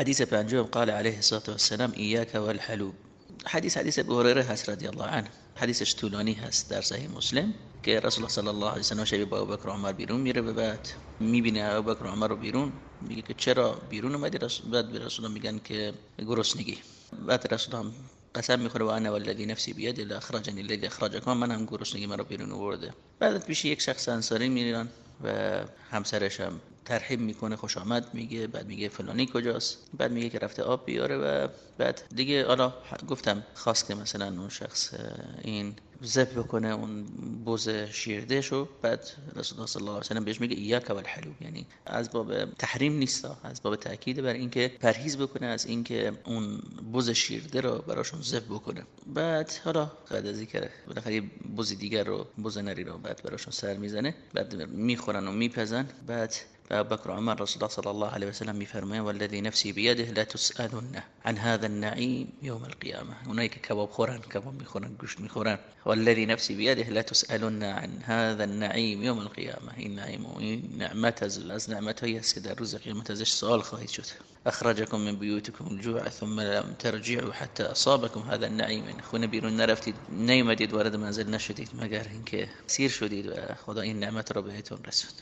حدیث پنجم قال علیه الصلاة والسلام ایاک والحلوب. حدیث حدیث ابو هریره هست رضی الله عنه. حدیثش طولانی هست در صحیح مسلم که رسول الله صلی الله علیه و سلم شب با ابوبکر و عمر بیرون میره به بعد. می‌بینه ابوبکر و عمر رو بیرون میگه که چرا بیرون اومدی؟ بعد به رسول میگن که گرسنگی. بعد رسول الله قسم می‌خوره و انا والذی نفسی بیاد الا اخرجنی الذی اخرجکم من هم گرسنگی مرا بیرون آورده. بعد پیش یک شخص انصاری میرن و همسرش هم ترحیب می‌کنه خوش آمد میگه بعد میگه فلانی کجاست؟ بعد میگه که رفته آب بیاره و بعد دیگه حالا گفتم خواست که مثلا اون شخص این زب بکنه اون بوز شیرده شو بعد رسول الله صلی الله علیه و سلم بهش میگه ایاک والحلوب. یعنی از باب تحریم نیست از باب تاکید بر اینکه پرهیز بکنه از اینکه اون بوز شیرده رو براشون زب بکنه. بعد حالا بعد از اینکه بالاخره بوز دیگر رو بوز نری رو بعد براشون سر می‌زنه بعد می‌خورن و میپزن. بعد أبو بكر وعمر رسول الله صلى الله عليه وسلم میفرمایند والذي نفسي بيده لا تسألن عن هذا النعيم يوم القيامة. هناك كباب خورن كباب میخورن گوشت میخورن والذي نفسي بيده لا تسألن عن هذا النعيم يوم القيامة. این نعیم و این نعمت أز, از نعمت هایی است که در روز قیامت ازش سوال خواهید شد. أخرجكم من بيوتكم الجوع ثم لم ترجعوا حتى أصابكم هذا النعيم. خونه بیرون نرفتید نیومدید وارد منزل نشدید مگر اینکه سیر شدید و خدا این نعمت را بهتون رسوند